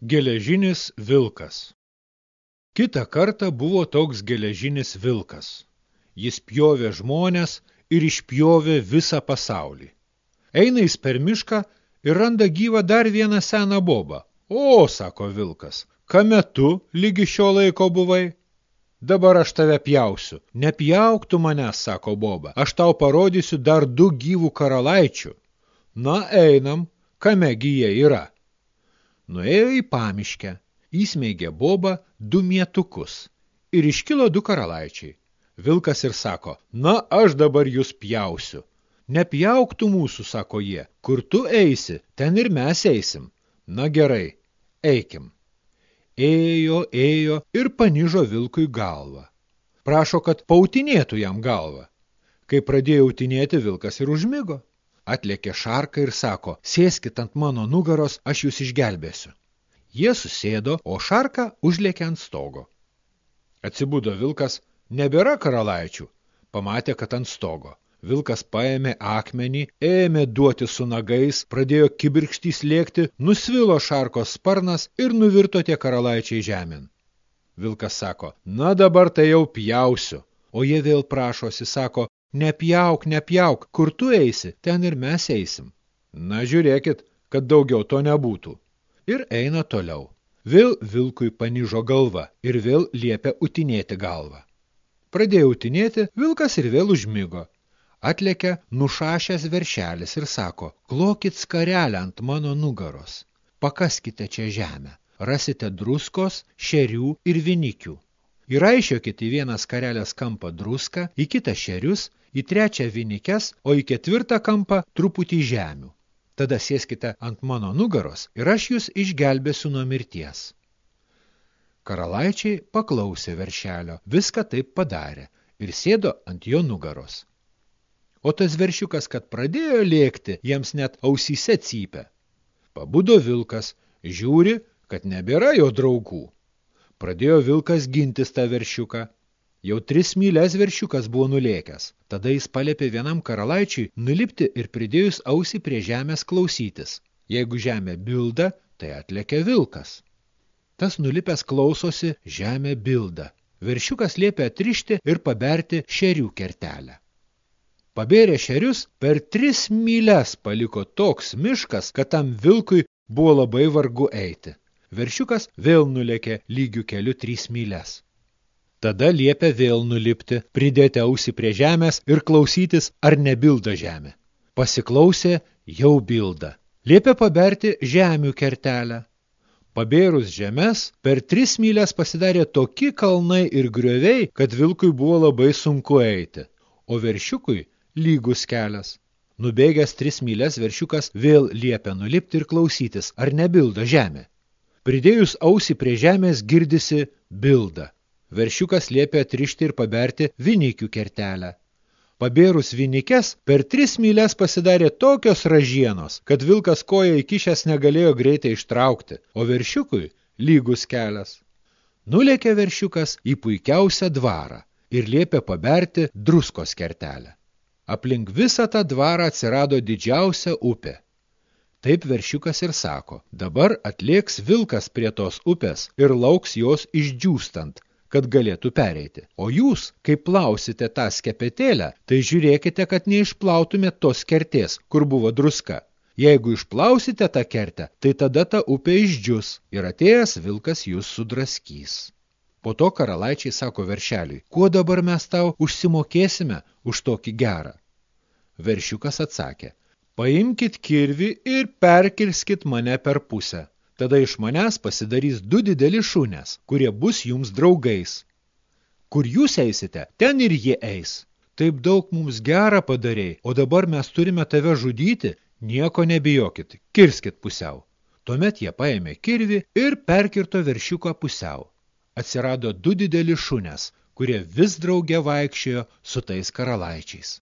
Geležinis vilkas Kita kartą buvo toks geležinis vilkas. Jis pjovė žmonės ir išpjovė visą pasaulį. Eina jis per mišką ir randa gyvą dar vieną seną bobą. O, sako vilkas, kame tu lygi šio laiko buvai? Dabar aš tave pjausiu. Nepjauk tu manęs, sako boba, aš tau parodysiu dar du gyvų karalaičių. Na, einam, kamegi jie yra. Nuėjo į pamiškę, įsmeigė bobą du mietukus ir iškilo du karalaičiai. Vilkas ir sako, na, aš dabar jūs pjausiu. Nepjauk tu mūsų, sako jie, kur tu eisi, ten ir mes eisim. Na gerai, eikim. Ėjo, ėjo ir panižo vilkui galvą. Prašo, kad pautinėtų jam galvą. Kai pradėjo autinėti, vilkas ir užmigo. Atlėkė šarka ir sako, sėskit ant mano nugaros, aš jūs išgelbėsiu. Jie susėdo, o šarka užlėkė ant stogo. Atsibudo vilkas, nebėra karalaičių. Pamatė, kad ant stogo. Vilkas paėmė akmenį, ėmė duoti su nagais, pradėjo kibirkštys lėkti, nusvilo šarkos sparnas ir nuvirto tie karalaičiai žemėn. Vilkas sako, na dabar tai jau pjausiu. O jie vėl prašosi, sako, Nepjauk, nepjauk, kur tu eisi, ten ir mes eisim. Na, žiūrėkit, kad daugiau to nebūtų. Ir eina toliau. Vėl vilkui panižo galva ir vėl liepia utinėti galvą. Pradėjo utinėti, vilkas ir vėl užmigo. Atlekia nušašęs veršelis ir sako, klokit skarelę ant mano nugaros. Pakaskite čia žemę. Rasite druskos, šerių ir vinikių. Įraišiokit į vieną skarelės kampą druską, į kitą šerius, į trečią vinikes, o į ketvirtą kampą truputį žemių. Tada sėskite ant mano nugaros ir aš jūs išgelbėsiu nuo mirties. Karalaičiai paklausė veršelio, viską taip padarė ir sėdo ant jo nugaros. O tas veršiukas, kad pradėjo lėkti, jiems net ausyse cypė. Pabudo vilkas, žiūri, kad nebėra jo draugų. Pradėjo vilkas gintis tą veršiuką. Jau tris mylės veršiukas buvo nulėkęs. Tada jis palėpė vienam karalaičiui nulipti ir pridėjus ausį prie žemės klausytis. Jeigu žemė bilda, tai atlekia vilkas. Tas nulipęs klausosi, žemė bilda. Veršiukas liepia atrišti ir paberti šerių kertelę. Pabėrė šerius, per tris myles paliko toks miškas, kad tam vilkui buvo labai vargu eiti. Veršiukas vėl nulėkė lygių keliu trys myles. Tada liepia vėl nulipti, pridėti ausį prie žemės ir klausytis, ar nebilda žemė. Pasiklausė, jau bilda. Liepia paberti žemių kertelę. Pabėrus žemės, per tris mylės pasidarė tokie kalnai ir grioviai, kad vilkui buvo labai sunku eiti, o veršiukui lygus kelias. Nubėgęs tris mylės veršiukas vėl liepia nulipti ir klausytis, ar nebilda žemė. Pridėjus ausį prie žemės girdisi bilda. Veršiukas liepia atrišti ir paberti vinikių kertelę. Pabėrus vinikes, per tris myles pasidarė tokios ražienos, kad vilkas koja įkišęs negalėjo greitai ištraukti, o veršiukui lygus kelias. Nulėkė veršiukas į puikiausią dvarą ir liepė paberti druskos kertelę. Aplink visą tą dvarą atsirado didžiausia upė. Taip veršiukas ir sako, dabar atlėks vilkas prie tos upės ir lauks jos išdžiūstant, kad galėtų pereiti. O jūs, kai plausite tą skepetėlę, tai žiūrėkite, kad neišplautumėt tos kertės, kur buvo druska. Jeigu išplausite tą kertę, tai tada ta upė išdžius ir atėjęs vilkas jūs sudraskys. Po to karalaičiai sako veršeliui, kuo dabar mes tau užsimokėsime už tokį gerą? Veršiukas atsakė, Paimkit kirvį ir perkirskit mane per pusę. Tada iš manęs pasidarys du dideli šunės, kurie bus jums draugais. Kur jūs eisite, ten ir jie eis. Taip daug mums gerą padarėjai, o dabar mes turime tave žudyti, nieko nebijokit, kirskit pusiau. Tuomet jie paėmė kirvį ir perkirto veršiuką pusiau. Atsirado du dideli šunės, kurie vis drauge vaikščiojo su tais karalaičiais.